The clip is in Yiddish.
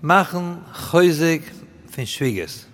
machen häusig von Schwieges.